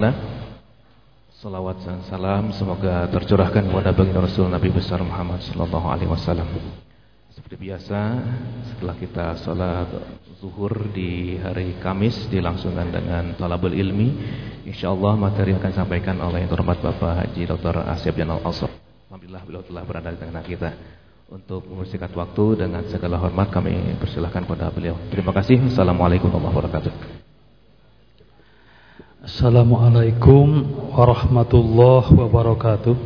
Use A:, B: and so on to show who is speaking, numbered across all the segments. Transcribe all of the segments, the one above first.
A: Nah, salawat dan salam semoga tercurahkan kepada baginda Rasul Nabi besar Muhammad sallallahu alaihi wasallam. Seperti biasa, setelah kita salat zuhur di hari Kamis dilangsungkan dengan talabul ilmi, insyaallah materi akan disampaikan oleh yang terhormat Bapak Haji Dr. Asyab Janal Alsop. Alhamdulillah beliau telah berada di tengah kita. Untuk membersihkan waktu dengan segala hormat kami persilahkan kepada beliau. Terima kasih. Assalamualaikum warahmatullahi wabarakatuh.
B: Assalamualaikum warahmatullahi wabarakatuh.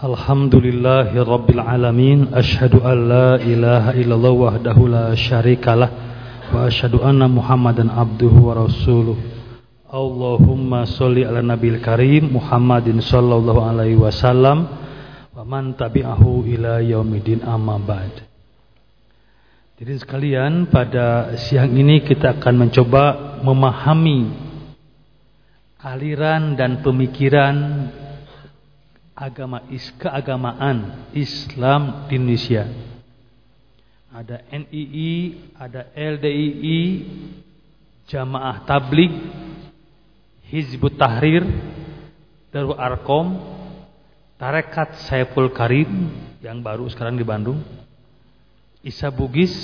B: Alhamdulillahi rabbil alamin. Ashadu an la ilaha illallah wahdahu la syarikalah. Wa ashadu anna muhammadan abduhu wa rasuluh. Allahumma salli ala nabil karim Muhammadin sallallahu alaihi wasallam. Wa man tabi'ahu ila yaumidin amma ba'd. Jadi sekalian pada siang ini kita akan mencoba memahami aliran dan pemikiran agama is keagamaan Islam di Indonesia. Ada NII, ada LDII, Jamaah Tabligh, Hizbut Tahrir, Darul Arkom, Tarekat Saiful Karim yang baru sekarang di Bandung, Isa Bugis,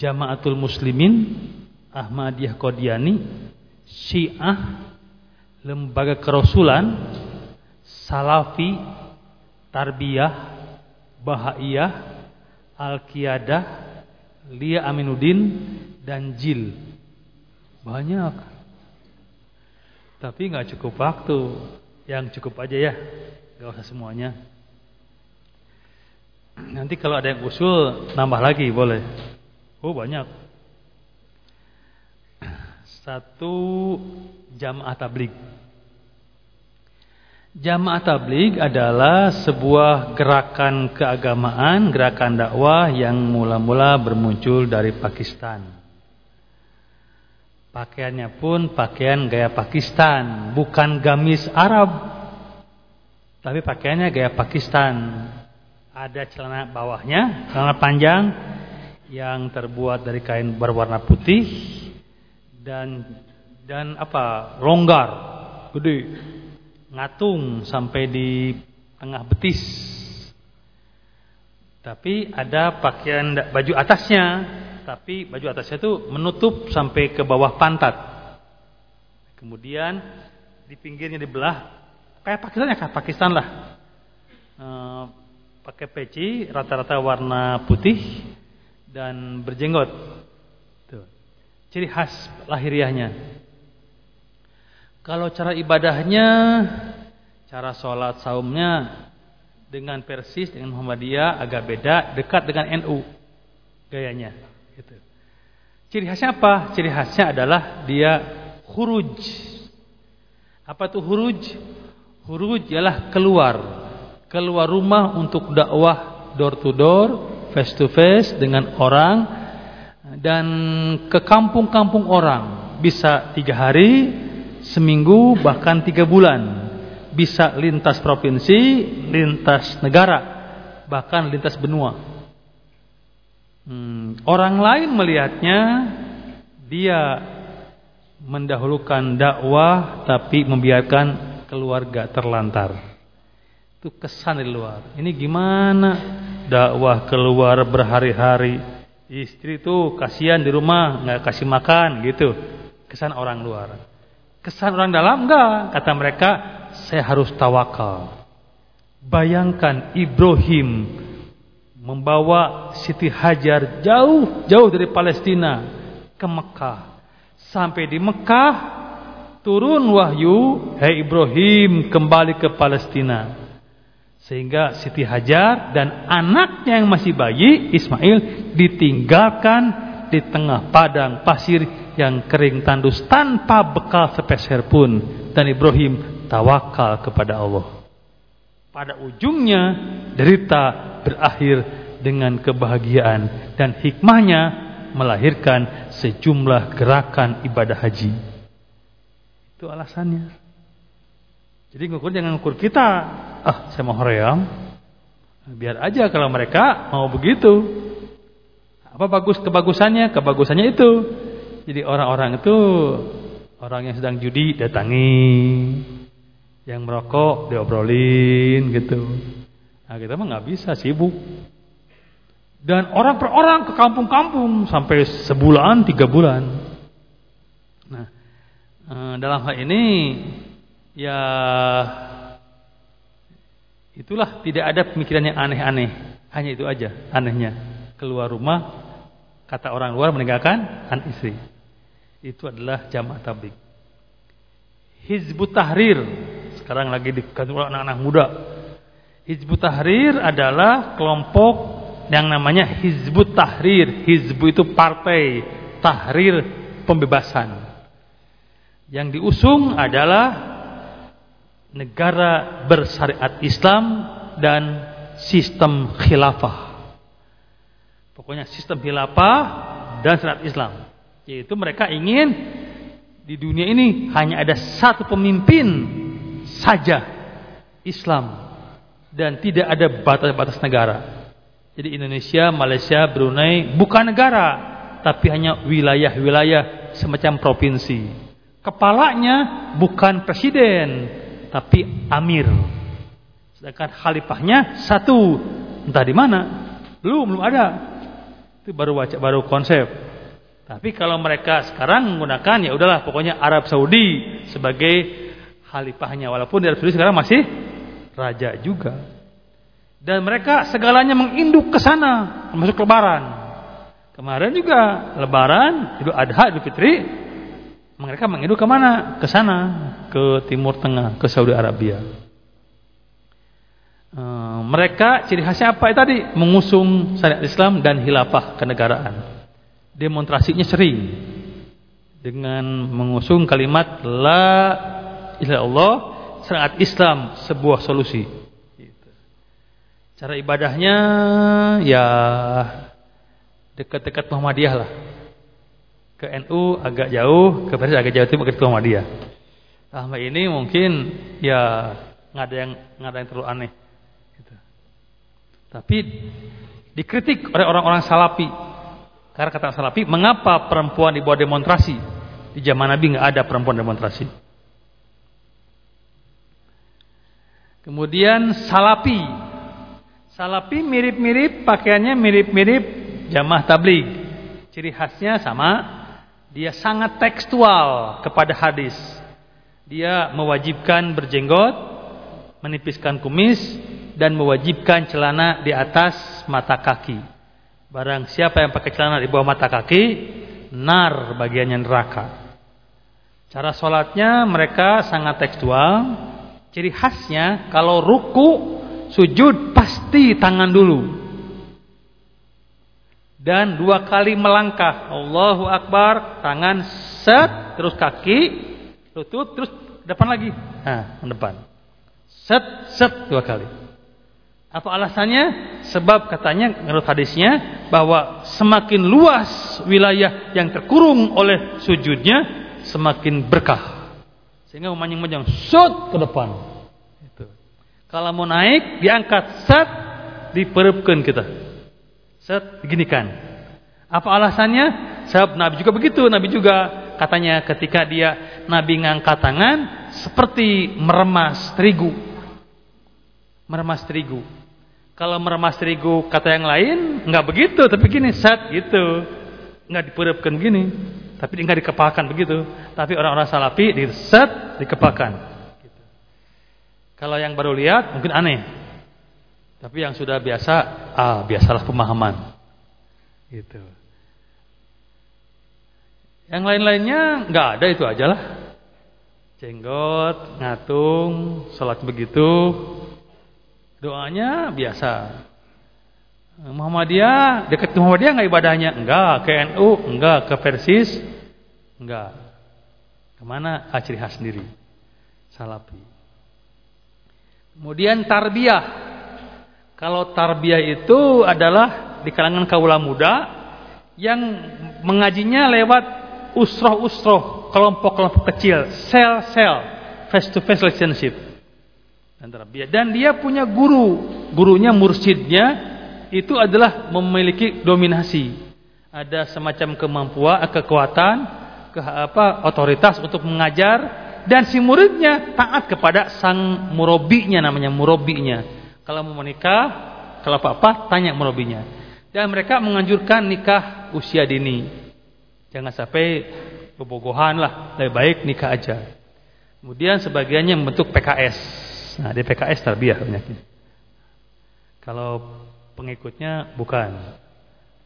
B: Jamaatul Muslimin, Ahmadiyah Qadiani, Syiah, lembaga kerasulan, Salafi, Tarbiyah, Bahaiyah, Al-Qiyadah, Lia Aminuddin dan Jil. Banyak. Tapi nggak cukup waktu. Yang cukup aja ya. Gak usah semuanya. Nanti kalau ada yang usul nambah lagi boleh. Oh banyak. Satu jamaah tablik. Jamaah tablik adalah sebuah gerakan keagamaan, gerakan dakwah yang mula-mula bermuncul dari Pakistan. Pakaiannya pun pakaian gaya Pakistan, bukan gamis Arab. Tapi pakaiannya gaya Pakistan. Ada celana bawahnya, celana panjang yang terbuat dari kain berwarna putih dan dan apa? Longgar. Gede. Ngatung sampai di tengah betis. Tapi ada pakaian baju atasnya. Tapi baju atasnya itu menutup sampai ke bawah pantat. Kemudian di pinggirnya dibelah. Kayak Pakistan ya kayak Pakistan lah. E, pakai peci rata-rata warna putih dan berjenggot Ciri khas lahiriahnya. Kalau cara ibadahnya, cara sholat saumnya dengan Persis, dengan Muhammadiyah agak beda, dekat dengan NU gayanya. Gitu. Ciri khasnya apa? Ciri khasnya adalah dia huruj. Apa itu huruj? Huruj ialah keluar, keluar rumah untuk dakwah door to door, face to face dengan orang dan ke kampung-kampung orang bisa tiga hari, seminggu, bahkan tiga bulan. Bisa lintas provinsi, lintas negara, bahkan lintas benua. Hmm, orang lain melihatnya dia mendahulukan dakwah tapi membiarkan keluarga terlantar. Itu kesan di luar. Ini gimana dakwah keluar berhari-hari Istri itu kasihan di rumah nggak kasih makan gitu. Kesan orang luar. Kesan orang dalam enggak. Kata mereka, saya harus tawakal. Bayangkan Ibrahim membawa Siti Hajar jauh-jauh dari Palestina ke Mekah. Sampai di Mekah turun wahyu, "Hei Ibrahim, kembali ke Palestina." Sehingga Siti Hajar dan anaknya yang masih bayi Ismail ditinggalkan di tengah padang pasir yang kering tandus tanpa bekal sepeser pun dan Ibrahim tawakal kepada Allah. Pada ujungnya derita berakhir dengan kebahagiaan dan hikmahnya melahirkan sejumlah gerakan ibadah haji. Itu alasannya. Jadi ngukur jangan ngukur kita. Ah, saya mau hoream. Biar aja kalau mereka mau begitu. Apa bagus kebagusannya? Kebagusannya itu. Jadi orang-orang itu Orang yang sedang judi datangi. Yang merokok diobrolin gitu. Nah kita mah nggak bisa sibuk. Dan orang per orang ke kampung-kampung sampai sebulan, tiga bulan. Nah, eh, dalam hal ini ya itulah tidak ada pemikiran yang aneh-aneh. Hanya itu aja anehnya. Keluar rumah, kata orang luar meninggalkan anak istri. Itu adalah jamaah tablik. Hizbut Tahrir sekarang lagi dikatakan anak-anak muda. Hizbut Tahrir adalah kelompok yang namanya Hizbut Tahrir. Hizbu itu partai, Tahrir pembebasan. Yang diusung adalah negara bersyariat Islam dan sistem khilafah. Pokoknya sistem khilafah dan syariat Islam. Yaitu mereka ingin di dunia ini hanya ada satu pemimpin saja Islam dan tidak ada batas-batas negara. Jadi Indonesia, Malaysia, Brunei bukan negara, tapi hanya wilayah-wilayah semacam provinsi. Kepalanya bukan presiden, tapi amir. Sedangkan khalifahnya satu, entah di mana. Belum, belum ada. Itu baru wajah, baru konsep. Tapi kalau mereka sekarang menggunakan ya udahlah pokoknya Arab Saudi sebagai khalifahnya walaupun di Arab Saudi sekarang masih raja juga. Dan mereka segalanya menginduk ke sana, termasuk lebaran. Kemarin juga lebaran, Idul Adha, Idul Fitri, mereka menginduk ke mana? Ke sana, ke Timur Tengah, ke Saudi Arabia. E, mereka ciri khasnya apa tadi? Mengusung syariat Islam dan hilafah kenegaraan. Demonstrasinya sering dengan mengusung kalimat la ilaha Allah syariat Islam sebuah solusi. Cara ibadahnya ya dekat-dekat Muhammadiyah lah. Ke NU agak jauh, ke Persis agak jauh itu ke Muhammadiyah. Sama ini mungkin ya nggak ada yang nggak ada yang terlalu aneh. Gitu. Tapi dikritik oleh orang-orang salapi. Karena kata salapi, mengapa perempuan dibawa demonstrasi? Di zaman Nabi nggak ada perempuan demonstrasi. Kemudian salapi Salafi mirip-mirip, pakaiannya mirip-mirip jamaah tabligh. Ciri khasnya sama, dia sangat tekstual kepada hadis. Dia mewajibkan berjenggot, menipiskan kumis dan mewajibkan celana di atas mata kaki. Barang siapa yang pakai celana di bawah mata kaki, nar bagiannya neraka. Cara sholatnya mereka sangat tekstual. Ciri khasnya kalau ruku Sujud pasti tangan dulu. Dan dua kali melangkah. Allahu Akbar, tangan set, terus kaki, lutut, terus depan lagi. Nah, depan. Set, set dua kali. Apa alasannya? Sebab katanya menurut hadisnya bahwa semakin luas wilayah yang terkurung oleh sujudnya, semakin berkah. Sehingga memanjang-manjang, set ke depan. Kalau mau naik, diangkat, set, diperupkan kita. Set, diginikan. Apa alasannya? Sebab Nabi juga begitu. Nabi juga katanya ketika dia Nabi ngangkat tangan, seperti meremas terigu. Meremas terigu. Kalau meremas terigu kata yang lain, enggak begitu. Tapi gini, set, gitu. Enggak diperupkan gini. Tapi enggak dikepalkan begitu. Tapi orang-orang salafi, di set, dikepalkan. Kalau yang baru lihat mungkin aneh. Tapi yang sudah biasa, ah biasalah pemahaman. Gitu. Yang lain-lainnya nggak ada itu aja lah. Jenggot, ngatung, sholat begitu. Doanya biasa. Muhammadiyah, dekat Muhammadiyah nggak ibadahnya? Enggak. Ke NU? Enggak. Ke Persis? Enggak. Ke mana? Ah, khas sendiri. Salafi. Kemudian tarbiyah. Kalau tarbiyah itu adalah di kalangan kaula muda yang mengajinya lewat usroh-usroh, kelompok-kelompok kecil, sel-sel, face-to-face relationship. Dan tarbiyah. Dan dia punya guru, gurunya mursyidnya itu adalah memiliki dominasi. Ada semacam kemampuan, kekuatan ke apa otoritas untuk mengajar dan si muridnya taat kepada sang murobinya namanya murobinya. Kalau mau menikah, kalau apa-apa tanya murobinya. Dan mereka menganjurkan nikah usia dini. Jangan sampai bobogohan lah, lebih baik nikah aja. Kemudian sebagiannya membentuk PKS. Nah, di PKS tarbiyah banyaknya. Kalau pengikutnya bukan.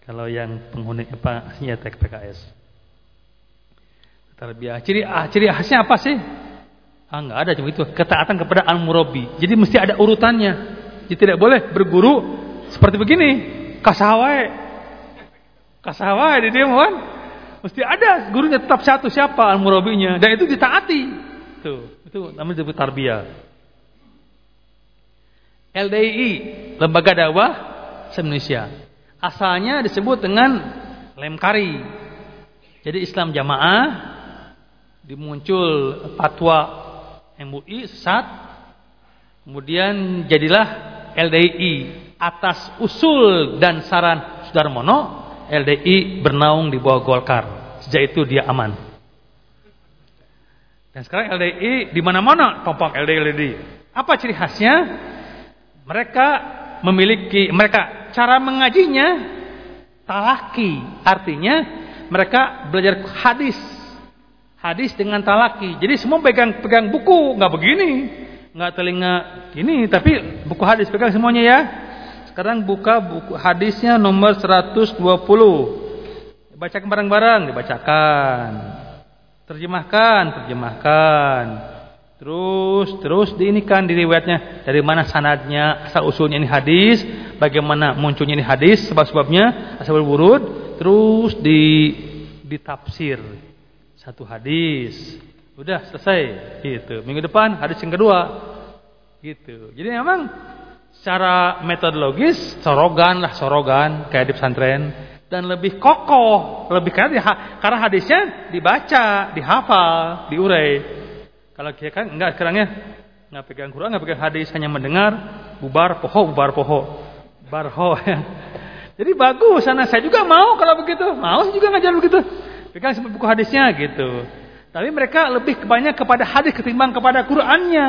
B: Kalau yang penghuni apa aslinya PKS. Tarbiyah. Ciri ah, ciri khasnya apa sih? Ah, enggak ada cuma itu. Ketaatan kepada al-murabi. Jadi mesti ada urutannya. Jadi tidak boleh berguru seperti begini. Kasawai. Kasawai di dia kan. Mesti ada gurunya tetap satu siapa al-murabinya dan itu ditaati. Tuh, itu namanya disebut tarbiyah. LDI, Lembaga Dakwah Indonesia. Asalnya disebut dengan Lemkari. Jadi Islam Jamaah dimuncul fatwa MUI sesat kemudian jadilah LDI atas usul dan saran Sudarmono LDI bernaung di bawah Golkar. Sejak itu dia aman. Dan sekarang LDI di mana-mana tompok LDI LDI apa ciri khasnya? Mereka memiliki mereka cara mengajinya talaki. Artinya mereka belajar hadis. Hadis dengan talaki. Jadi semua pegang-pegang buku, nggak begini, nggak telinga ini, tapi buku hadis pegang semuanya ya. Sekarang buka buku hadisnya nomor 120. Bacakan bareng-bareng, dibacakan. Terjemahkan, terjemahkan. Terus, terus diinikan diriwayatnya dari mana sanadnya, asal usulnya ini hadis, bagaimana munculnya ini hadis, sebab-sebabnya, asal burud, terus di ditafsir satu hadis. Udah selesai gitu. Minggu depan hadis yang kedua. Gitu. Jadi memang secara metodologis sorogan lah sorogan kayak di pesantren dan lebih kokoh, lebih karena karena hadisnya dibaca, dihafal, diurai. Kalau kita kan enggak sekarangnya nggak pegang Quran, nggak pegang hadis, hanya mendengar bubar poho, bubar poho, barho. Jadi bagus, sana saya juga mau kalau begitu, mau juga ngajar begitu. Pegang buku hadisnya gitu. Tapi mereka lebih banyak kepada hadis ketimbang kepada Qur'annya.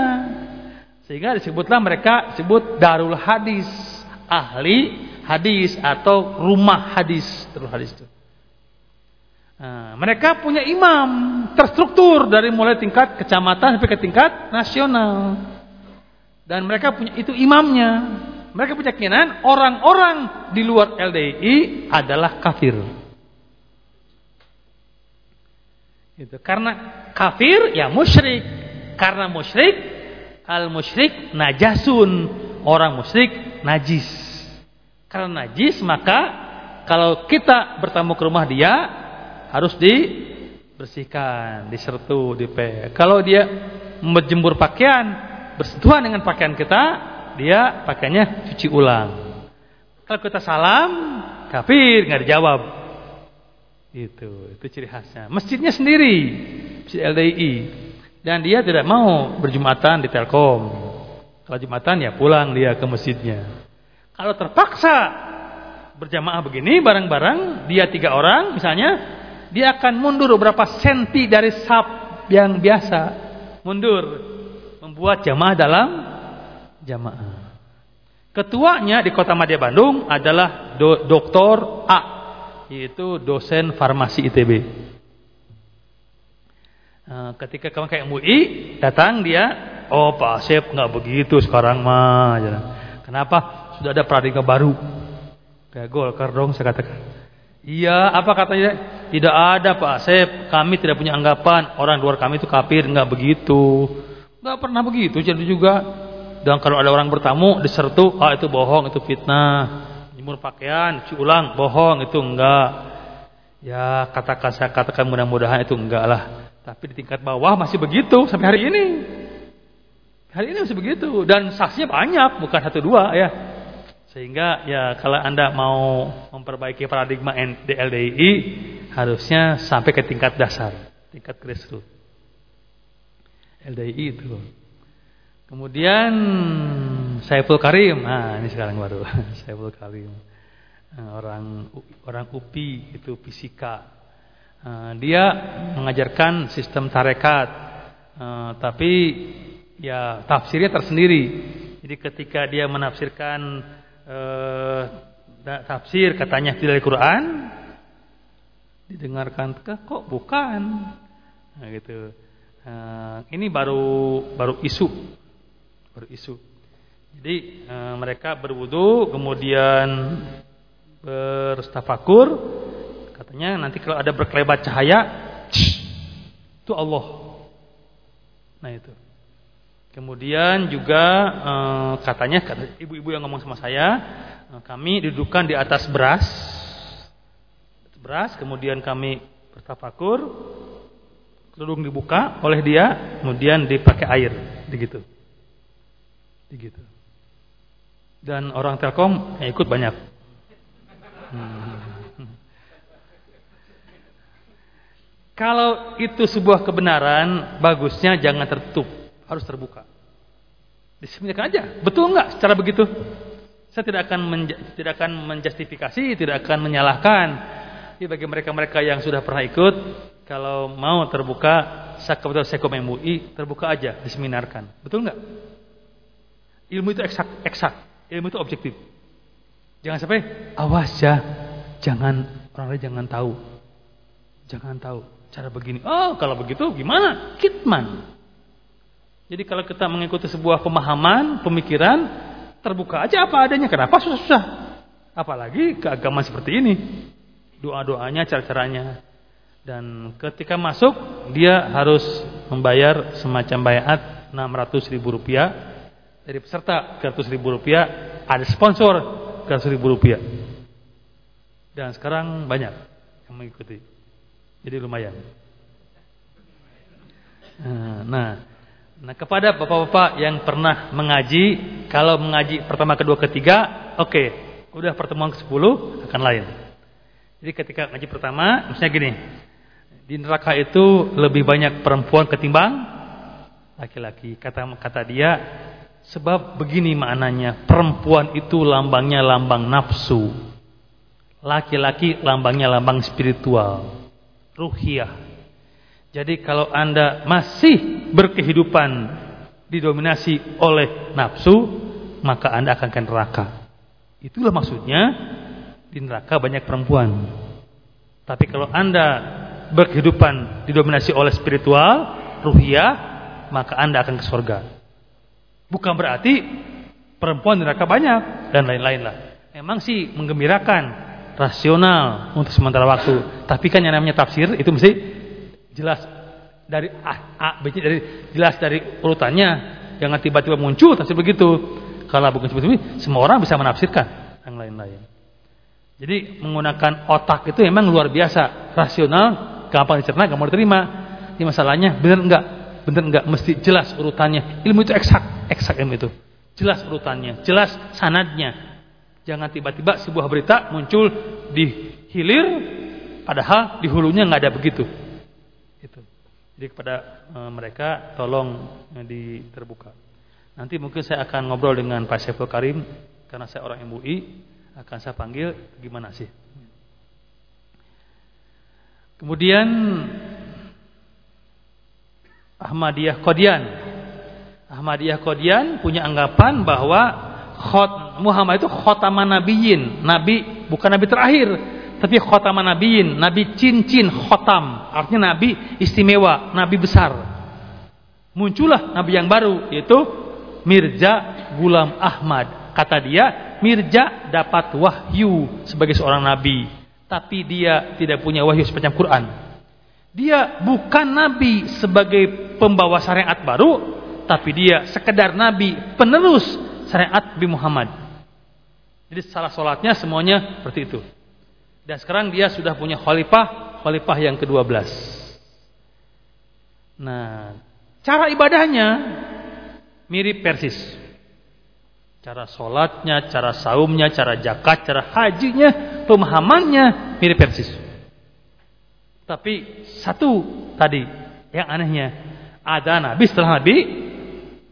B: Sehingga disebutlah mereka sebut darul hadis, ahli hadis atau rumah hadis, darul hadis itu. Nah, mereka punya imam terstruktur dari mulai tingkat kecamatan sampai ke tingkat nasional. Dan mereka punya itu imamnya. Mereka punya keyakinan orang-orang di luar LDI adalah kafir. Itu karena kafir ya musyrik. Karena musyrik al musyrik najasun. Orang musyrik najis. Karena najis maka kalau kita bertamu ke rumah dia harus dibersihkan, disertu, dipe. Kalau dia menjemur pakaian bersentuhan dengan pakaian kita, dia pakaiannya cuci ulang. Kalau kita salam, kafir nggak dijawab. Itu, itu ciri khasnya. Masjidnya sendiri, masjid LDI. Dan dia tidak mau berjumatan di Telkom. Kalau jumatan ya pulang dia ke masjidnya. Kalau terpaksa berjamaah begini bareng-bareng, dia tiga orang misalnya, dia akan mundur beberapa senti dari sab yang biasa. Mundur. Membuat jamaah dalam jamaah. Ketuanya di kota Madya Bandung adalah do, Dr. A yaitu dosen farmasi ITB. Nah, ketika kamu kayak MUI datang dia, oh Pak Asep nggak begitu sekarang mah. Kenapa? Sudah ada paradigma baru. Kayak Golkar dong saya katakan. Iya, apa katanya? Tidak ada Pak Asep, kami tidak punya anggapan orang luar kami itu kafir, nggak begitu. Nggak pernah begitu jadi juga. Dan kalau ada orang bertamu disertu, ah itu bohong, itu fitnah jemur pakaian, cuci ulang, bohong itu enggak. Ya katakan saya katakan mudah-mudahan itu enggak lah. Tapi di tingkat bawah masih begitu sampai hari ini. Hari ini masih begitu dan saksinya banyak bukan satu dua ya. Sehingga ya kalau anda mau memperbaiki paradigma DLDI harusnya sampai ke tingkat dasar, tingkat grassroots. LDI itu. Kemudian Saiful Karim, nah ini sekarang baru Saiful Karim, nah, orang orang UPI itu fisika. Uh, dia mengajarkan sistem tarekat, uh, tapi ya tafsirnya tersendiri. Jadi ketika dia menafsirkan uh, tafsir katanya dari Quran, didengarkan kok bukan, nah, gitu. Uh, ini baru baru isu, baru isu. Jadi uh, mereka berwudu, kemudian berstafakur, katanya nanti kalau ada berkelebat cahaya, itu Allah. Nah itu. Kemudian juga uh, katanya ibu-ibu yang ngomong sama saya, uh, kami dudukkan di atas beras, beras, kemudian kami bertafakur, kerudung dibuka oleh dia, kemudian dipakai air, begitu, begitu. Dan orang Telkom yang ikut banyak. Hmm. Kalau itu sebuah kebenaran, bagusnya jangan tertutup, harus terbuka. Disembunyikan aja. Betul enggak secara begitu? Saya tidak akan tidak akan menjustifikasi, tidak akan menyalahkan. Tapi bagi mereka-mereka yang sudah pernah ikut, kalau mau terbuka, saya Sekom MUI, terbuka aja, diseminarkan. Betul enggak? Ilmu itu eksak, eksak. Ilmu itu objektif. Jangan sampai awas ya, jangan orang lain jangan tahu. Jangan tahu cara begini. Oh, kalau begitu gimana? Kitman. Jadi kalau kita mengikuti sebuah pemahaman, pemikiran, terbuka aja apa adanya. Kenapa susah-susah? Apalagi keagamaan seperti ini. Doa-doanya, cara-caranya. Dan ketika masuk, dia harus membayar semacam bayat 600 ribu rupiah dari peserta 300 ribu rupiah, ada sponsor 300 ribu rupiah. Dan sekarang banyak yang mengikuti. Jadi lumayan. Nah, nah, nah kepada bapak-bapak yang pernah mengaji, kalau mengaji pertama, kedua, ketiga, oke, okay, udah pertemuan ke-10 akan lain. Jadi ketika ngaji pertama, misalnya gini, di neraka itu lebih banyak perempuan ketimbang laki-laki. Kata kata dia, Sebab begini maknanya, perempuan itu lambangnya lambang nafsu. Laki-laki lambangnya lambang spiritual, ruhiyah. Jadi kalau Anda masih berkehidupan didominasi oleh nafsu, maka Anda akan ke neraka. Itulah maksudnya di neraka banyak perempuan. Tapi kalau Anda berkehidupan didominasi oleh spiritual, ruhiyah, maka Anda akan ke surga. Bukan berarti perempuan neraka banyak dan lain-lain lah. Memang sih menggembirakan, rasional untuk sementara waktu. Tapi kan yang namanya tafsir itu mesti jelas dari A, A B, C dari jelas dari urutannya. Jangan tiba-tiba muncul tafsir begitu. Kalau bukan seperti itu, semua orang bisa menafsirkan yang lain-lain. Jadi menggunakan otak itu memang luar biasa, rasional, gampang dicerna, gampang diterima. Ini masalahnya benar enggak? Benar enggak? Mesti jelas urutannya. Ilmu itu eksak, eksak ilmu itu. Jelas urutannya, jelas sanadnya. Jangan tiba-tiba sebuah berita muncul di hilir padahal di hulunya nggak ada begitu. Itu. Jadi kepada e, mereka tolong e, diterbuka. Nanti mungkin saya akan ngobrol dengan Pak Syaful Karim karena saya orang MUI akan saya panggil gimana sih. Kemudian Ahmadiyah Qadian. Ahmadiyah Qadian punya anggapan bahwa khot, Muhammad itu khotaman nabiyin, nabi bukan nabi terakhir, tapi khotaman nabiyin, nabi cincin khotam, artinya nabi istimewa, nabi besar. Muncullah nabi yang baru yaitu Mirza Gulam Ahmad. Kata dia, Mirza dapat wahyu sebagai seorang nabi, tapi dia tidak punya wahyu sepanjang Quran. Dia bukan nabi sebagai pembawa syariat baru, tapi dia sekedar nabi penerus syariat Nabi Muhammad. Jadi salah sholatnya semuanya seperti itu. Dan sekarang dia sudah punya khalifah, khalifah yang ke-12. Nah, cara ibadahnya mirip persis. Cara sholatnya, cara saumnya, cara zakat, cara hajinya, pemahamannya mirip persis. Tapi satu tadi yang anehnya ada nabi setelah nabi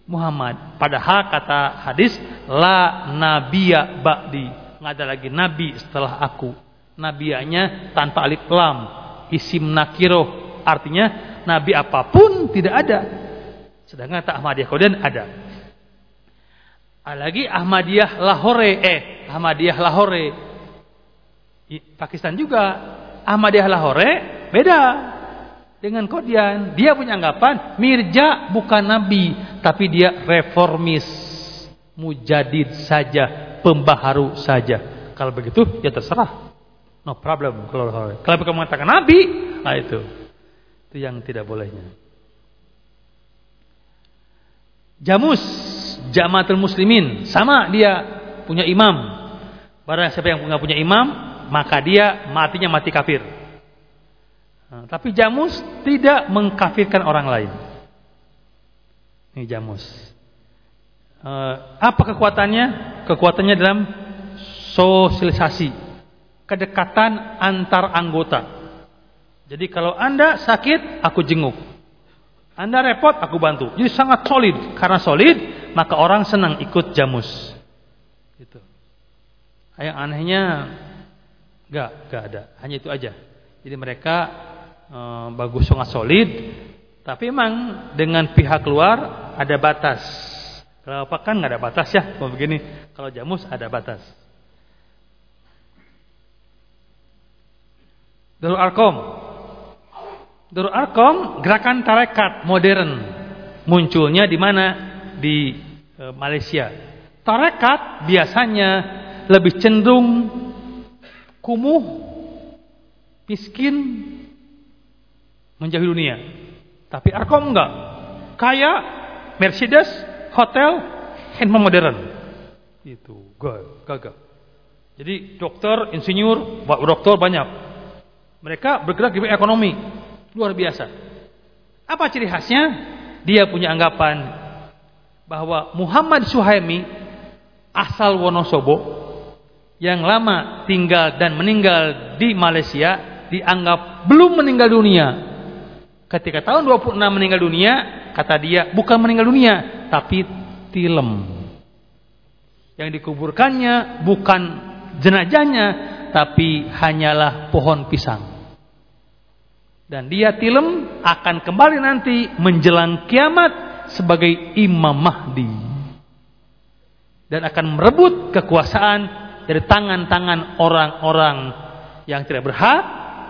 B: Muhammad. Padahal kata hadis la nabiya ba'di. Nggak ada lagi nabi setelah aku. Nabianya tanpa alif lam. isim nakiroh artinya nabi apa pun tidak ada sedangkan tak Ahmadiyah kemudian ada lagi Ahmadiyah Lahore eh Ahmadiyah Lahore Pakistan juga Ahmadiyah Lahore beda dengan Kodian dia punya anggapan Mirja bukan nabi tapi dia reformis mujadid saja pembaharu saja kalau begitu ya terserah No problem kalau kalau kamu mengatakan nabi, nah itu. Itu yang tidak bolehnya. Jamus, Jamatul Muslimin, sama dia punya imam. Barang siapa yang punya punya imam, maka dia matinya mati kafir. Nah, tapi Jamus tidak mengkafirkan orang lain. Ini Jamus. Uh, apa kekuatannya? Kekuatannya dalam sosialisasi kedekatan antar anggota. Jadi kalau Anda sakit, aku jenguk. Anda repot, aku bantu. Jadi sangat solid. Karena solid, maka orang senang ikut jamus. Gitu. Yang anehnya, enggak, enggak ada. Hanya itu aja. Jadi mereka e, bagus sangat solid, tapi memang dengan pihak luar ada batas. Kalau apa kan nggak ada batas ya, kalau begini. Kalau jamus ada batas. Darul Arkom. Darul Arkom gerakan tarekat modern. Munculnya di mana? Di e, Malaysia. Tarekat biasanya lebih cenderung kumuh, miskin, menjauhi dunia. Tapi Arkom enggak. Kaya, Mercedes, hotel, handphone modern. Itu gagah. Jadi dokter, insinyur, dokter banyak. Mereka bergerak di ekonomi. Luar biasa. Apa ciri khasnya? Dia punya anggapan bahwa Muhammad Suhaimi asal Wonosobo yang lama tinggal dan meninggal di Malaysia dianggap belum meninggal dunia. Ketika tahun 26 meninggal dunia, kata dia bukan meninggal dunia, tapi tilem. Yang dikuburkannya bukan jenazahnya, tapi hanyalah pohon pisang. Dan dia tilem akan kembali nanti menjelang kiamat sebagai Imam Mahdi. Dan akan merebut kekuasaan dari tangan-tangan orang-orang yang tidak berhak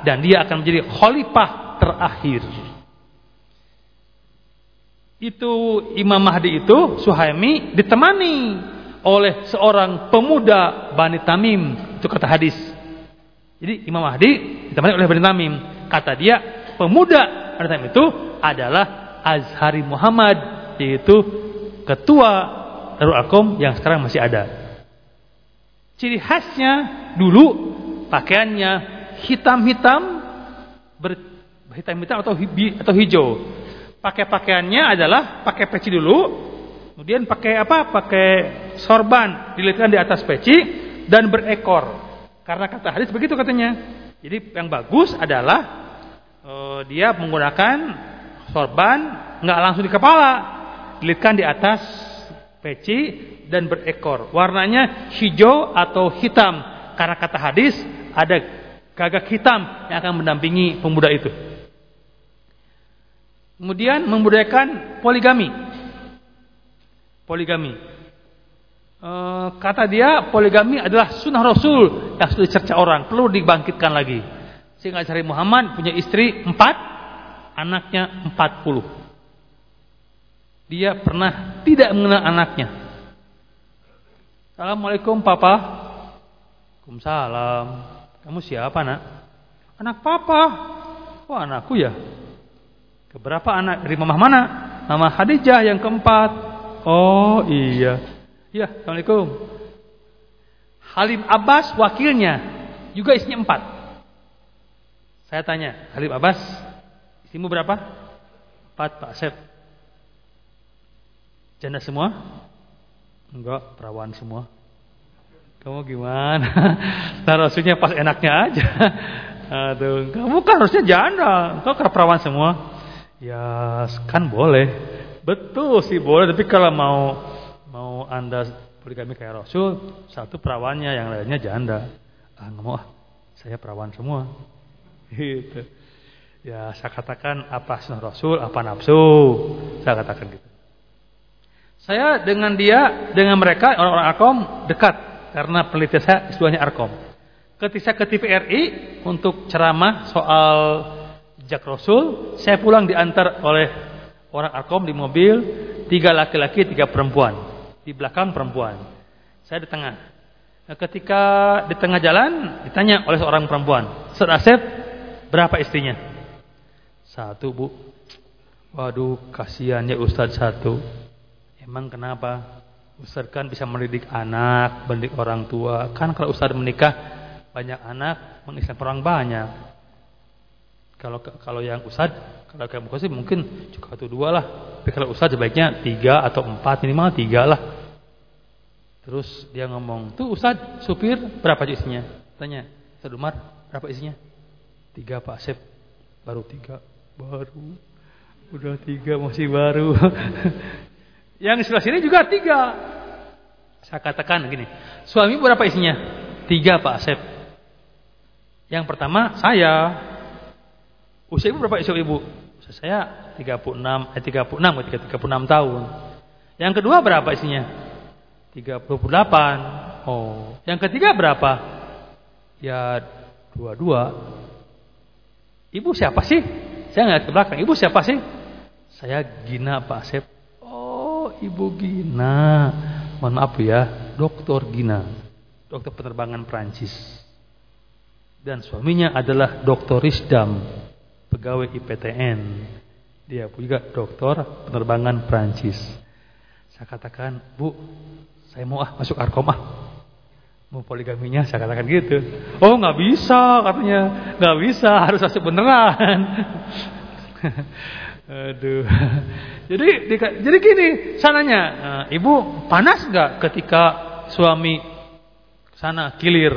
B: dan dia akan menjadi khalifah terakhir. Itu Imam Mahdi itu Suhaimi ditemani oleh seorang pemuda Bani Tamim itu kata hadis. Jadi Imam Mahdi ditemani oleh Bani Tamim Kata dia, pemuda pada saat itu adalah Azhari Muhammad, yaitu ketua Darul Akom yang sekarang masih ada. Ciri khasnya dulu pakaiannya hitam-hitam, hitam-hitam atau atau hijau. Pakai pakaiannya adalah pakai peci dulu, kemudian pakai apa? Pakai sorban dililitkan di atas peci dan berekor. Karena kata hadis begitu katanya. Jadi yang bagus adalah uh, dia menggunakan sorban nggak langsung di kepala, dilitkan di atas peci dan berekor. Warnanya hijau atau hitam karena kata hadis ada gagak hitam yang akan mendampingi pemuda itu. Kemudian membudayakan poligami. Poligami. Eh, kata dia poligami adalah sunnah Rasul yang sudah dicerca orang, perlu dibangkitkan lagi. Sehingga cari Muhammad punya istri empat, anaknya empat puluh. Dia pernah tidak mengenal anaknya. Assalamualaikum papa. Waalaikumsalam. Kamu siapa nak? Anak papa. Oh anakku ya. Keberapa anak? Dari mama mana? Mama Khadijah yang keempat. Oh iya. Ya, Assalamualaikum. Halim Abbas wakilnya juga isinya empat. Saya tanya, Halim Abbas, isimu berapa? Empat, Pak Asep. Janda semua? Enggak, perawan semua. Kamu gimana? Nah, pas enaknya aja. Aduh, kamu kan harusnya janda. Kau perawan semua? Ya, kan boleh. Betul sih boleh, tapi kalau mau mau anda poligami kayak Rasul, satu perawannya, yang lainnya janda. Ah nggak mau, ah, saya perawan semua. Gitu. Ya, saya katakan apa sunnah Rasul, apa nafsu. Saya katakan gitu. Saya dengan dia, dengan mereka orang-orang Arkom dekat karena penelitian saya istilahnya Arkom. Ketika ke TVRI untuk ceramah soal jak Rasul, saya pulang diantar oleh orang Arkom di mobil, tiga laki-laki, tiga perempuan. Di belakang perempuan. Saya di tengah. Nah, ketika di tengah jalan ditanya oleh seorang perempuan, "Ustaz Asep, berapa istrinya?" Satu, Bu. Waduh, kasihan ya Ustaz satu. Emang kenapa? Ustaz kan bisa mendidik anak, mendidik orang tua. Kan kalau Ustaz menikah banyak anak, mengislam orang banyak. Kalau kalau yang Ustaz, kalau kayak sih mungkin cukup satu dua lah. Tapi kalau Ustaz sebaiknya tiga atau empat minimal tiga lah. Terus dia ngomong, tuh Ustaz supir berapa isinya? Tanya, Ustaz Umar berapa isinya? Tiga Pak Sep, baru tiga, baru, udah tiga masih baru. Yang sebelah sini juga tiga. Saya katakan gini, suami berapa isinya? Tiga Pak Asep. Yang pertama saya. Usia ibu berapa usia ibu? Usia saya 36, eh 36, 36 tahun. Yang kedua berapa isinya? 38. Oh, yang ketiga berapa? Ya dua-dua. Ibu siapa sih? Saya nggak ke belakang. Ibu siapa sih? Saya Gina Pak Asep. Oh, Ibu Gina. Mohon maaf ya, Dokter Gina. Dokter penerbangan Prancis. Dan suaminya adalah Dokter Risdam, pegawai IPTN. Dia juga dokter penerbangan Prancis. Saya katakan, Bu, saya mau ah masuk arkom ah. Mau poligaminya saya katakan gitu. Oh nggak bisa katanya, nggak bisa harus masuk beneran. Aduh. Jadi jadi gini sananya, eh, ibu panas nggak ketika suami sana kilir?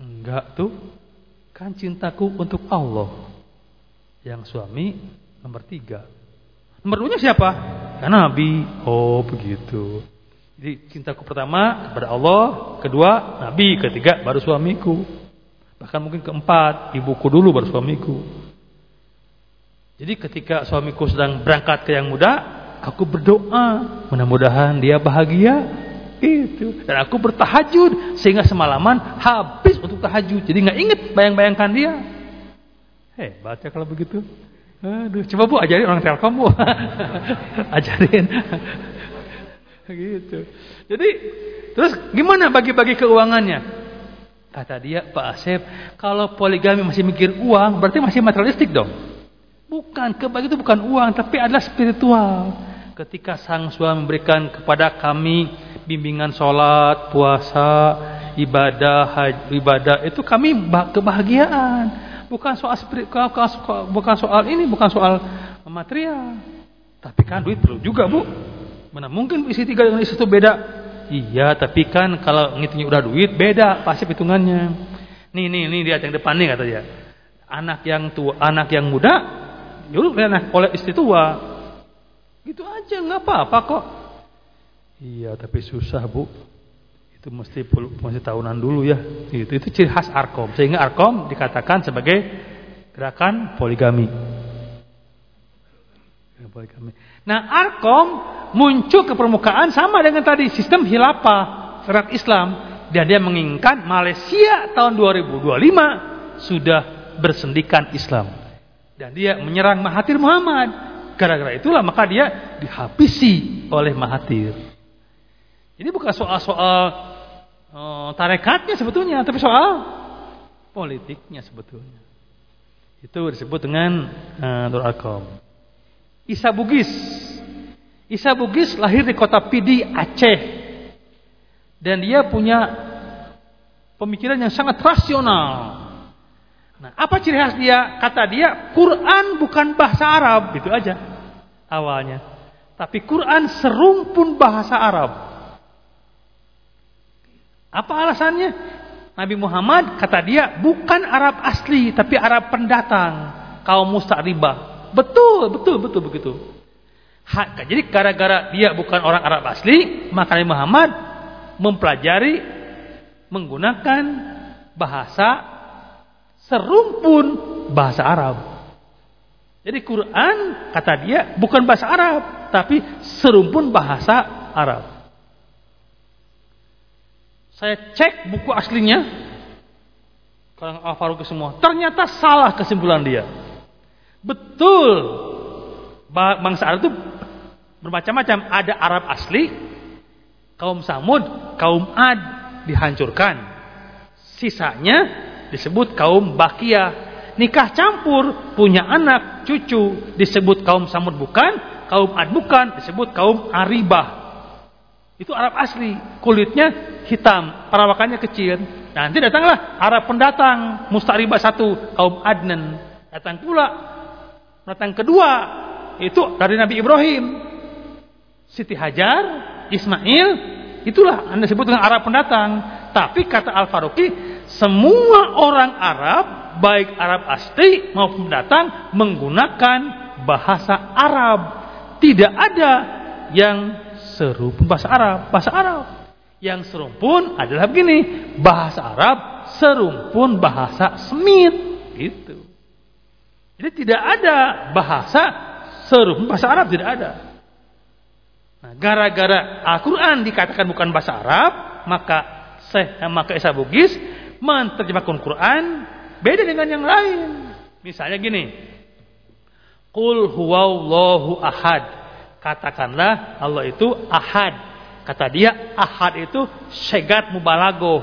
B: Enggak tuh. Kan cintaku untuk Allah. Yang suami nomor tiga. Nomor dua siapa? Kan Nabi. Oh begitu. Jadi cintaku pertama kepada Allah, kedua Nabi, ketiga baru suamiku. Bahkan mungkin keempat, ibuku dulu baru suamiku. Jadi ketika suamiku sedang berangkat ke yang muda, aku berdoa, mudah-mudahan dia bahagia. Itu. Dan aku bertahajud sehingga semalaman habis untuk tahajud. Jadi nggak inget bayang-bayangkan dia. Hei, baca kalau begitu. Aduh, coba Bu ajarin orang Telkom Bu. ajarin gitu. Jadi terus gimana bagi-bagi keuangannya? Kata dia, Pak Asep, kalau poligami masih mikir uang, berarti masih materialistik dong. Bukan, kebagi itu bukan uang, tapi adalah spiritual. Ketika sang suami memberikan kepada kami bimbingan sholat, puasa, ibadah, ibadah, itu kami kebahagiaan. Bukan soal bukan soal ini, bukan soal material. Tapi kan duit perlu juga, Bu. Mana mungkin isi tiga dengan isi itu beda? Iya, tapi kan kalau ngitungnya udah duit beda pasti hitungannya. Nih nih nih lihat yang depan nih kata dia. Anak yang tua, anak yang muda, yuk anak oleh istri tua. Gitu aja nggak apa-apa kok. Iya, tapi susah bu. Itu mesti mesti tahunan dulu ya. Itu itu ciri khas Arkom. Sehingga Arkom dikatakan sebagai gerakan poligami. Nah, Arkom muncul ke permukaan sama dengan tadi sistem hilafah serat Islam dan dia menginginkan Malaysia tahun 2025 sudah bersendikan Islam dan dia menyerang Mahathir Muhammad. Gara-gara itulah maka dia dihabisi oleh Mahathir. Ini bukan soal-soal uh, tarekatnya sebetulnya, tapi soal politiknya sebetulnya. Itu disebut dengan uh, Nur Arkom. Isa Bugis. Isa Bugis lahir di kota Pidi, Aceh. Dan dia punya pemikiran yang sangat rasional. Nah, apa ciri khas dia? Kata dia, Quran bukan bahasa Arab, gitu aja awalnya. Tapi Quran serumpun bahasa Arab. Apa alasannya? Nabi Muhammad kata dia bukan Arab asli, tapi Arab pendatang, kaum musta'ribah. Betul, betul, betul begitu. Ha, jadi gara-gara dia bukan orang Arab asli, maka Nabi Muhammad mempelajari menggunakan bahasa serumpun bahasa Arab. Jadi Quran kata dia bukan bahasa Arab, tapi serumpun bahasa Arab. Saya cek buku aslinya, kalau Al Faruqi semua, ternyata salah kesimpulan dia. Betul, bangsa Arab itu bermacam-macam. Ada Arab asli, kaum Samud, kaum Ad dihancurkan. Sisanya disebut kaum Bakia. Nikah campur, punya anak, cucu, disebut kaum Samud bukan, kaum Ad bukan, disebut kaum Aribah. Itu Arab asli, kulitnya hitam, perawakannya kecil. Nanti datanglah Arab pendatang, Mustaribah satu, kaum Adnan. Datang pula, datang kedua, itu dari Nabi Ibrahim. Siti Hajar, Ismail, itulah Anda sebut dengan Arab pendatang. Tapi kata Al-Faruqi, semua orang Arab, baik Arab asli maupun pendatang, menggunakan bahasa Arab. Tidak ada yang serumpun bahasa Arab, bahasa Arab. Yang serumpun adalah begini, bahasa Arab serumpun bahasa Semit, gitu. Jadi tidak ada bahasa serumpun bahasa Arab tidak ada. Nah, gara-gara Al-Qur'an dikatakan bukan bahasa Arab, maka saya maka Isa Bugis menerjemahkan Quran beda dengan yang lain. Misalnya gini. Qul huwallahu ahad. Katakanlah Allah itu ahad. Kata dia ahad itu segat mubalago.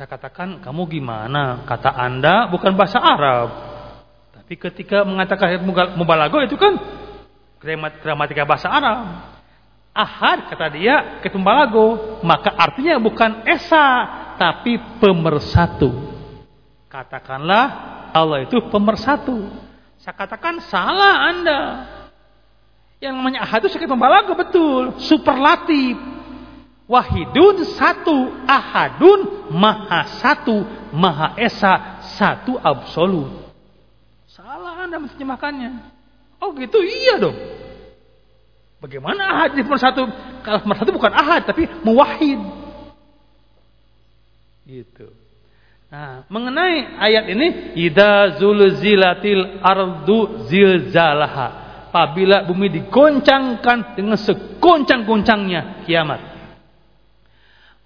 B: Saya katakan kamu gimana? Kata anda bukan bahasa Arab. Tapi ketika mengatakan mubalago itu kan gramatika bahasa Arab. Ahad kata dia ketumbalago. Maka artinya bukan esa tapi pemersatu. Katakanlah Allah itu pemersatu. Saya katakan salah anda. Yang namanya ahad itu sakit pembalago betul, superlatif. Wahidun satu, ahadun maha satu, maha esa satu absolut. Salah anda menerjemahkannya. Oh gitu, iya dong. Bagaimana ahad di satu? Kalau satu bukan ahad, tapi muwahid. Gitu. Nah, mengenai ayat ini, ida zulzilatil ardu zilzalaha apabila bumi digoncangkan dengan segoncang-goncangnya kiamat.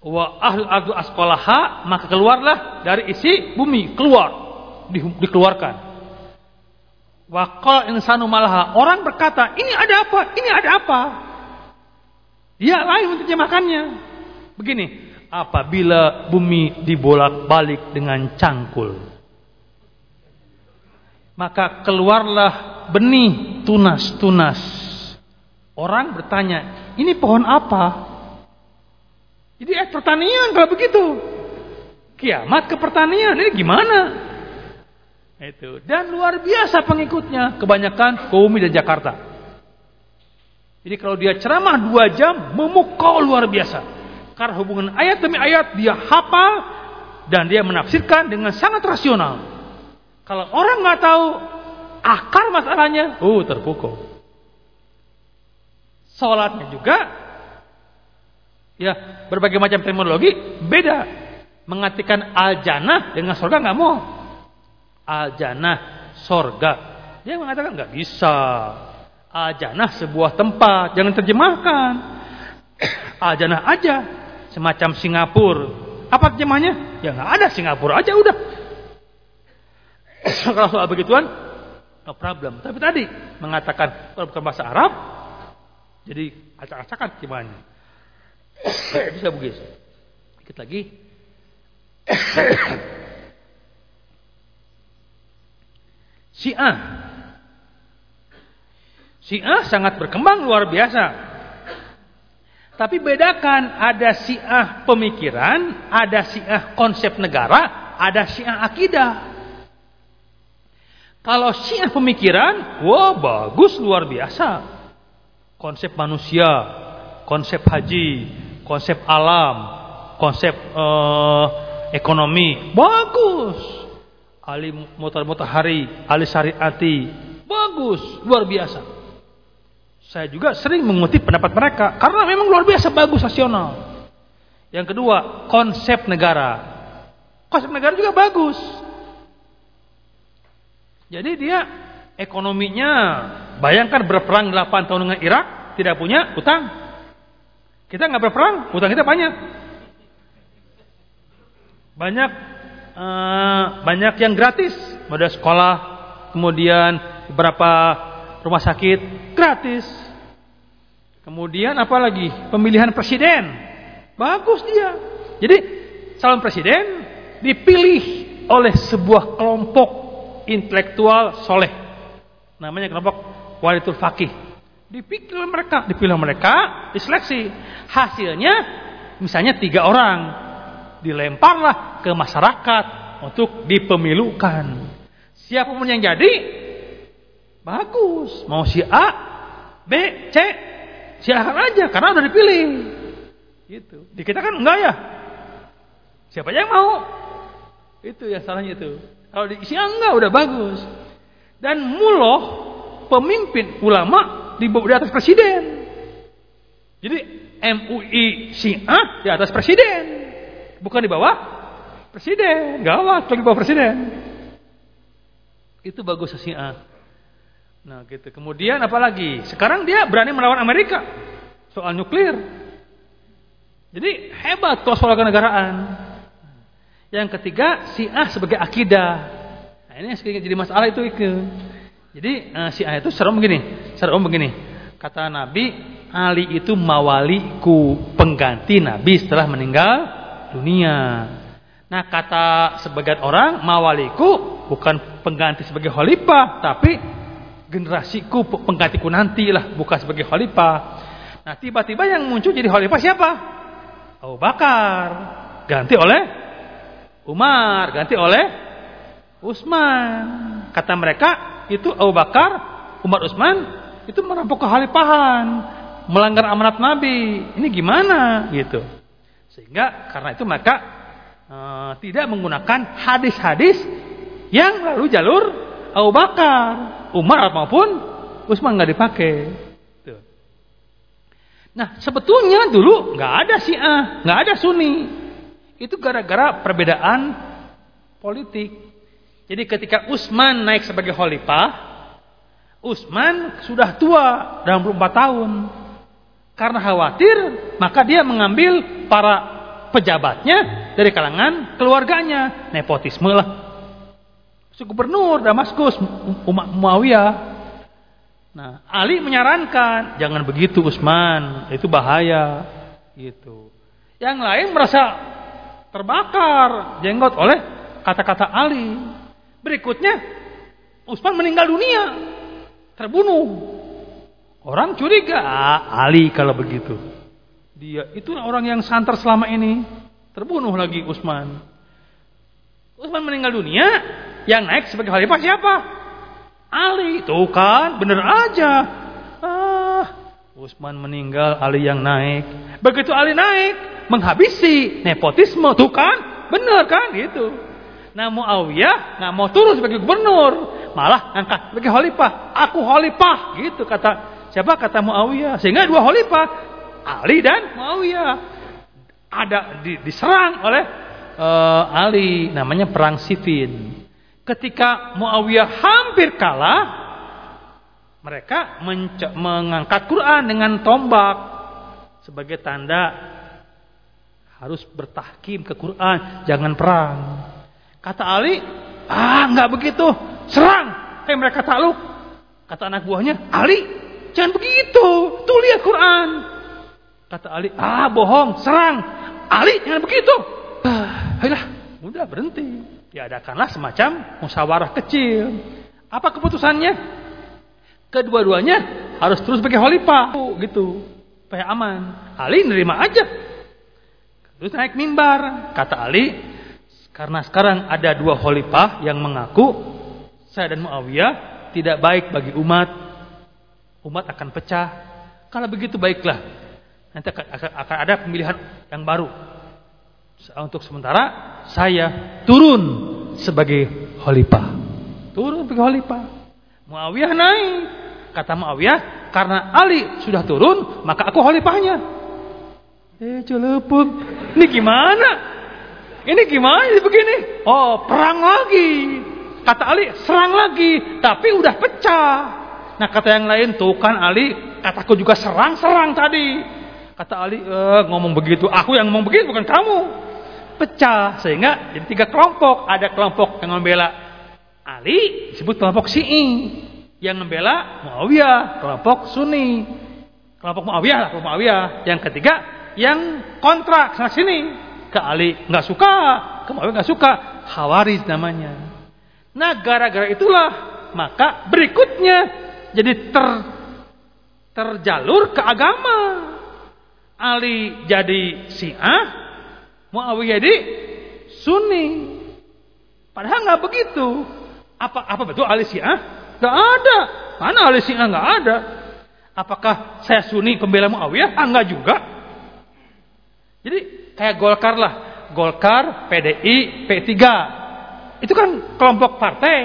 B: Wa ahl ardu asqalaha maka keluarlah dari isi bumi keluar di, dikeluarkan. Wa qala insanu malaha orang berkata ini ada apa ini ada apa. Dia lain menerjemahkannya. Begini, apabila bumi dibolak-balik dengan cangkul maka keluarlah benih tunas-tunas. Orang bertanya, ini pohon apa? Jadi eh, pertanian kalau begitu. Kiamat ke pertanian, ini gimana? Itu. Dan luar biasa pengikutnya, kebanyakan Komi dan Jakarta. Jadi kalau dia ceramah dua jam, memukau luar biasa. Karena hubungan ayat demi ayat dia hafal dan dia menafsirkan dengan sangat rasional. Kalau orang nggak tahu akar masalahnya, uh terpukul. Sholatnya juga, ya berbagai macam terminologi beda. Mengartikan al-janah dengan sorga nggak mau. Al-janah, sorga. Dia mengatakan nggak bisa. Al-janah sebuah tempat, jangan terjemahkan. Al-janah aja, semacam Singapura. Apa terjemahnya? Ya nggak ada Singapura aja udah. Kalau soal begituan, no problem. Tapi tadi mengatakan kalau bukan bahasa Arab, jadi acak-acakan gimana? Bisa begitu. Dikit lagi. Syiah. Syiah sangat berkembang luar biasa. Tapi bedakan ada syiah pemikiran, ada syiah konsep negara, ada syiah akidah. Kalau syiah pemikiran, wah bagus luar biasa. Konsep manusia, konsep haji, konsep alam, konsep uh, ekonomi, bagus. Ali mutar mutahari, ali syariati, bagus, luar biasa. Saya juga sering mengutip pendapat mereka karena memang luar biasa bagus nasional. Yang kedua, konsep negara. Konsep negara juga bagus. Jadi dia ekonominya bayangkan berperang 8 tahun dengan Irak tidak punya utang. Kita nggak berperang, utang kita banyak. Banyak uh, banyak yang gratis, modal sekolah, kemudian beberapa rumah sakit gratis. Kemudian apa lagi? Pemilihan presiden. Bagus dia. Jadi calon presiden dipilih oleh sebuah kelompok intelektual soleh. Namanya kelompok Walitul Fakih. Dipilih mereka, dipilih mereka, diseleksi. Hasilnya misalnya tiga orang dilemparlah ke masyarakat untuk dipemilukan. Siapa pun yang jadi bagus. Mau si A, B, C, silahkan aja karena udah dipilih. Gitu. Di kita kan enggak ya. Siapa yang mau? Itu yang salahnya itu. Kalau di si A enggak udah bagus. Dan muloh pemimpin ulama di di atas presiden. Jadi MUI si A di atas presiden. Bukan di bawah presiden. Gawat kalau di bawah presiden. Itu bagus si A. Nah gitu. Kemudian apalagi? Sekarang dia berani melawan Amerika soal nuklir. Jadi hebat kalau soal kenegaraan. Yang ketiga si A sebagai akidah. Nah, ini yang jadi masalah itu itu. Jadi uh, si A itu serem begini, serem begini. Kata Nabi, Ali itu mawaliku pengganti Nabi setelah meninggal dunia. Nah kata sebagian orang mawaliku bukan pengganti sebagai khalifah, tapi generasiku penggantiku nanti lah, bukan sebagai khalifah. Nah tiba-tiba yang muncul jadi khalifah siapa? Abu Bakar, ganti oleh Umar, ganti oleh Utsman. Kata mereka itu Abu Bakar, Umar Utsman itu merampok kehalifahan, melanggar amanat Nabi. Ini gimana gitu. Sehingga karena itu maka uh, tidak menggunakan hadis-hadis yang lalu jalur Abu Bakar, Umar maupun Utsman nggak dipakai. Nah sebetulnya dulu nggak ada Syiah, nggak ada Sunni. Itu gara-gara perbedaan politik. Jadi ketika Utsman naik sebagai khalifah, Utsman sudah tua, 24 tahun. Karena khawatir, maka dia mengambil para pejabatnya dari kalangan keluarganya, nepotisme lah. Gubernur Damaskus, Umat Muawiyah. Nah, Ali menyarankan, jangan begitu Utsman, itu bahaya. Gitu. Yang lain merasa terbakar jenggot oleh kata-kata Ali. Berikutnya Utsman meninggal dunia, terbunuh. Orang curiga ah, Ali kalau begitu. Dia itu orang yang santer selama ini, terbunuh lagi Utsman. Utsman meninggal dunia, yang naik sebagai khalifah siapa? Ali. Tuh kan, bener aja. Ah, Utsman meninggal, Ali yang naik. Begitu Ali naik, menghabisi nepotisme. Tuh kan? Benar kan? Gitu. Nah Muawiyah nggak mau turun sebagai gubernur. Malah angkat sebagai khalifah. Aku khalifah. Gitu kata siapa kata Muawiyah? Sehingga dua khalifah Ali dan Muawiyah. Ada di, diserang oleh uh, Ali. Namanya perang Siffin ketika Muawiyah hampir kalah mereka mengangkat Quran dengan tombak sebagai tanda harus bertahkim ke Quran, jangan perang. Kata Ali, ah nggak begitu, serang. Hei mereka takluk. Kata anak buahnya, Ali, jangan begitu, tuh lihat Quran. Kata Ali, ah bohong, serang. Ali, jangan begitu. Ah, ayolah, udah berhenti. Diadakanlah semacam musyawarah kecil. Apa keputusannya? Kedua-duanya harus terus sebagai khalifah, gitu, supaya aman. Ali nerima aja. Terus naik mimbar. Kata Ali, karena sekarang ada dua khalifah yang mengaku saya dan Muawiyah tidak baik bagi umat. Umat akan pecah. Kalau begitu baiklah. Nanti akan ada pemilihan yang baru. Untuk sementara saya turun sebagai khalifah. Turun sebagai khalifah. Muawiyah naik. Kata Muawiyah, karena Ali sudah turun, maka aku khalifahnya. Eh celepuk. Ini gimana? Ini gimana begini? Oh perang lagi. kata Ali, serang lagi, tapi udah pecah. Nah kata yang lain, tuh kan Ali, kataku juga serang-serang tadi. Kata Ali, e, ngomong begitu, aku yang ngomong begitu bukan kamu. Pecah, sehingga jadi tiga kelompok. Ada kelompok yang membela Ali, disebut kelompok Syi'i. Yang membela Muawiyah, kelompok Sunni. Kelompok Muawiyah kelompok Muawiyah. Yang ketiga, yang kontra sana sini ke Ali nggak suka, ke Muawiyah nggak suka, Khawarij namanya. Nah, gara-gara itulah maka berikutnya jadi ter terjalur ke agama. Ali jadi Syiah, Muawiyah jadi Sunni. Padahal nggak begitu. Apa apa betul Ali Syiah? Nggak ada. Mana Ali Syiah nggak ada? Apakah saya Sunni pembela Muawiyah? Ah, enggak juga. Jadi Kayak Golkar lah. Golkar, PDI, P3. Itu kan kelompok partai.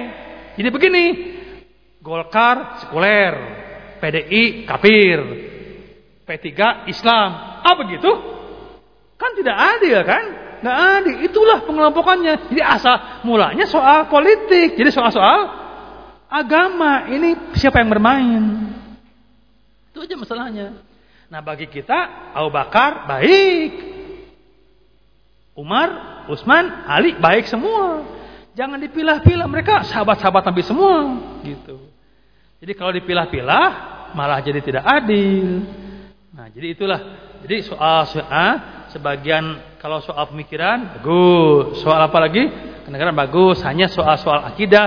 B: Jadi begini. Golkar sekuler, PDI kafir, P3 Islam. Ah begitu? Kan tidak adil kan? Nggak adil. Itulah pengelompokannya. Jadi asal mulanya soal politik. Jadi soal-soal agama. Ini siapa yang bermain? Itu aja masalahnya. Nah bagi kita Abu Bakar baik. Umar, Utsman, Ali baik semua. Jangan dipilah-pilah mereka sahabat-sahabat Nabi semua gitu. Jadi kalau dipilah-pilah malah jadi tidak adil. Nah, jadi itulah. Jadi soal soal sebagian kalau soal pemikiran bagus, soal apa lagi? Kenegaraan bagus, hanya soal-soal akidah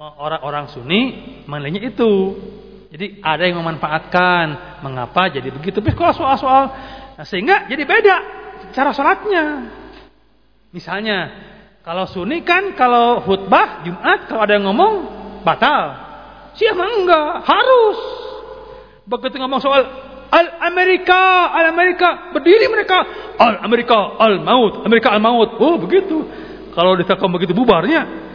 B: orang-orang Sunni menilainya itu. Jadi ada yang memanfaatkan mengapa jadi begitu. Tapi kalau soal-soal nah, sehingga jadi beda cara sholatnya. Misalnya, kalau Sunni kan kalau khutbah Jumat kalau ada yang ngomong batal. Siapa enggak, harus. Begitu ngomong soal Al Amerika, Al Amerika, berdiri mereka. Al Amerika, Al Maut, Amerika Al Maut. Oh, begitu. Kalau ditekan begitu bubarnya.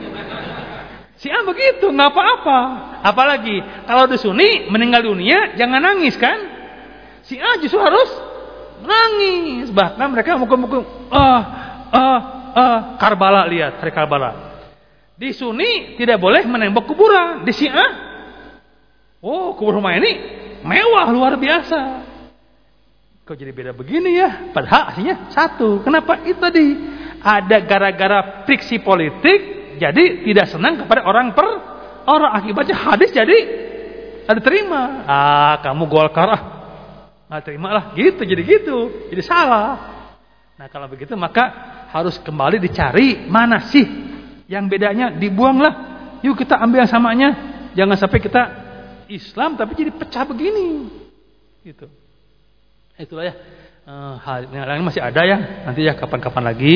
B: Siapa begitu, nggak apa-apa. Apalagi kalau di Sunni meninggal dunia jangan nangis kan? Si A justru harus nangis. Bahkan mereka mukul-mukul, ah, ah, ah, Karbala lihat hari Karbala. Di Sunni tidak boleh menembak kuburan. Di Syiah, oh kubur rumah ini mewah luar biasa. Kok jadi beda begini ya? Padahal aslinya satu. Kenapa itu tadi? Ada gara-gara friksi politik, jadi tidak senang kepada orang per orang. Akibatnya hadis jadi ada terima. Ah, kamu Golkar ah. Nggak terima lah. Gitu, jadi gitu. Jadi salah. Nah kalau begitu maka harus kembali dicari mana sih yang bedanya dibuanglah yuk kita ambil yang samanya jangan sampai kita Islam tapi jadi pecah begini gitu itulah ya uh, hal yang masih ada ya nanti ya kapan-kapan lagi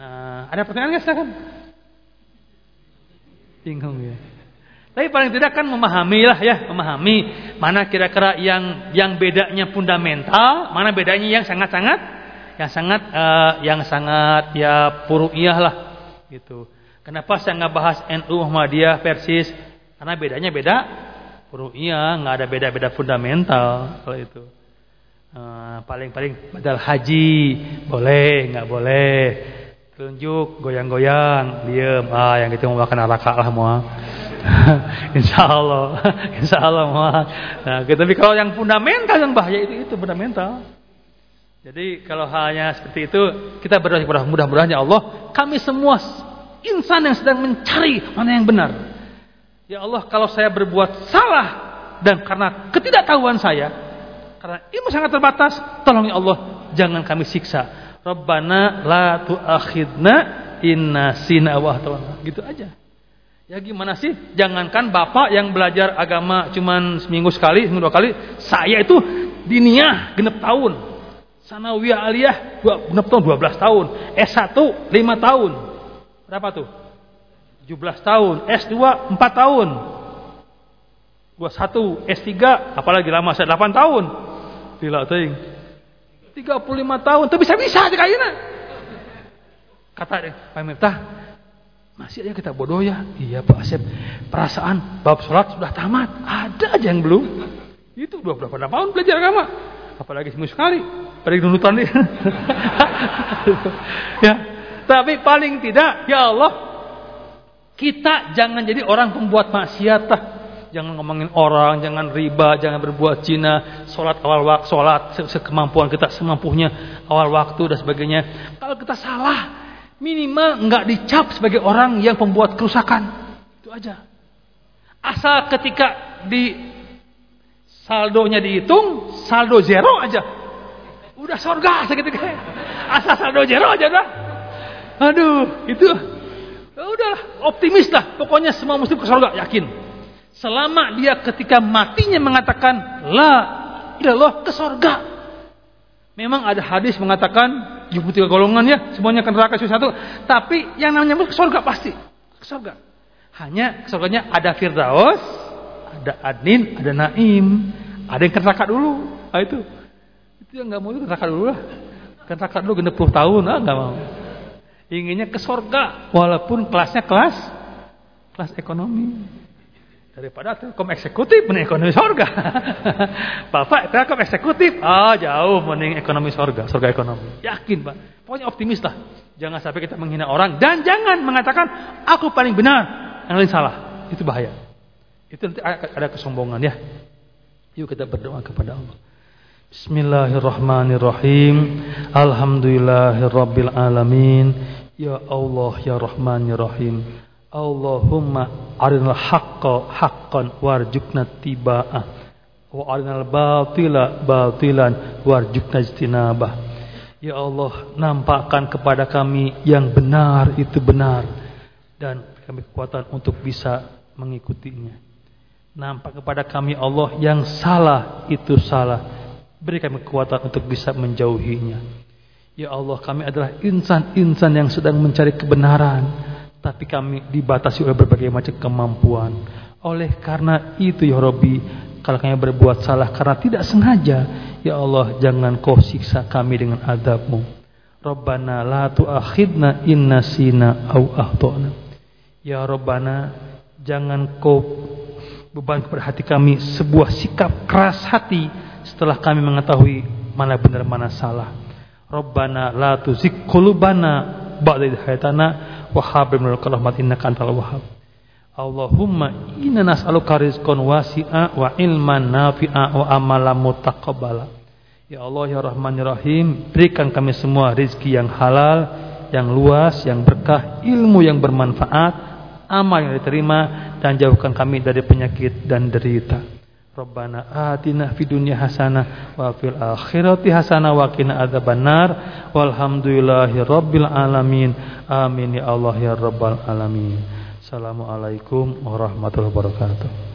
B: nah ada pertanyaan nggak silakan bingung ya tapi paling tidak kan memahami lah ya memahami mana kira-kira yang yang bedanya fundamental mana bedanya yang sangat-sangat yang sangat uh, yang sangat ya puru'iyah lah gitu. Kenapa saya nggak bahas NU Muhammadiyah Persis? Karena bedanya beda puru'iyah, nggak ada beda-beda fundamental kalau itu. Uh, paling-paling badal haji boleh nggak boleh tunjuk goyang-goyang diem ah yang gitu mau makan araka lah mau insya Allah insya Allah mau nah, gitu. tapi kalau yang fundamental yang bahaya itu itu fundamental jadi kalau hanya seperti itu kita berdoa kepada mudah-mudahan ya Allah kami semua insan yang sedang mencari mana yang benar. Ya Allah kalau saya berbuat salah dan karena ketidaktahuan saya karena ilmu sangat terbatas tolong ya Allah jangan kami siksa. Rabbana la tu'akhidna inna sina wa gitu aja. Ya gimana sih? Jangankan bapak yang belajar agama cuman seminggu sekali, seminggu dua kali, saya itu diniah genep tahun. Sanawiyah aliyah 6 tahun 12 tahun, S1 5 tahun. Berapa tuh? 17 tahun, S2 4 tahun. 21, S3 apalagi lama saya 8 tahun. Gila teuing. 35 tahun, tapi bisa-bisa aja kayaknya. Kata Pak Miftah, masih aja kita bodoh ya. Iya Pak Asep, perasaan bab sholat sudah tamat. Ada aja yang belum. Itu 28 tahun belajar agama. Apalagi seminggu sekali. Pada nunutan nih. ya. Tapi paling tidak, ya Allah, Kita jangan jadi orang pembuat maksiat. Jangan ngomongin orang, jangan riba, jangan berbuat zina, sholat awal waktu, sholat sekemampuan kita semampunya awal waktu dan sebagainya. Kalau kita salah, minimal nggak dicap sebagai orang yang pembuat kerusakan. Itu aja. Asal ketika di saldonya dihitung, saldo zero aja. Udah surga seketika. Asal saldo zero aja udah. Aduh, itu ya optimis lah. Pokoknya semua muslim ke surga, yakin. Selama dia ketika matinya mengatakan la ilallah ke surga. Memang ada hadis mengatakan 73 golongan ya, semuanya akan neraka satu. Tapi yang namanya ke surga pasti. Ke surga. Hanya ke surganya ada Firdaus, ada Adnin, ada Naim. Ada yang ke neraka dulu. Nah, itu. Itu yang nggak mau ke neraka dulu lah. Ke neraka dulu genep 10 tahun, ah nggak mau. Inginnya ke surga walaupun kelasnya kelas kelas ekonomi daripada telkom eksekutif mending ekonomi sorga. Bapak telkom eksekutif? Ah jauh mending ekonomi sorga sorga ekonomi. Yakin pak? Pokoknya optimis lah. Jangan sampai kita menghina orang. Dan jangan mengatakan aku paling benar. Yang lain salah. Itu bahaya. Itu nanti ada kesombongan ya. Yuk kita berdoa kepada Allah. Bismillahirrahmanirrahim. Alhamdulillahirabbil alamin. Ya Allah ya Rahman ya Rahim Allahumma arinal haqqa haqqan warjukna tiba'ah. Wa arinal batila batilan warjukna istinabah Ya Allah nampakkan kepada kami yang benar itu benar. Dan kami kekuatan untuk bisa mengikutinya. Nampak kepada kami Allah yang salah itu salah. Beri kami kekuatan untuk bisa menjauhinya. Ya Allah kami adalah insan-insan yang sedang mencari kebenaran tapi kami dibatasi oleh berbagai macam kemampuan. Oleh karena itu ya Rabbi, kalau kami berbuat salah karena tidak sengaja, ya Allah jangan kau siksa kami dengan adabmu. Rabbana la tu'akhidna inna sina au ahtona. Ya Rabbana, jangan kau beban kepada hati kami sebuah sikap keras hati setelah kami mengetahui mana benar mana salah. Rabbana la tuzigh qulubana ba'da idh hab min rahmat innaka antal wahhab Allahumma inna nas'aluka rizqan wasi'a wa ilman nafi'a wa amalan mutaqabbala. Ya Allah ya Rahman ya Rahim berikan kami semua rizki yang halal yang luas yang berkah ilmu yang bermanfaat amal yang diterima dan jauhkan kami dari penyakit dan derita Rabbana atina fid dunya hasanah wa fil akhirati hasanah wa qina adzabannar. Walhamdulillahi rabbil alamin. Amin ya Allah ya rabbal alamin. Assalamualaikum warahmatullahi wabarakatuh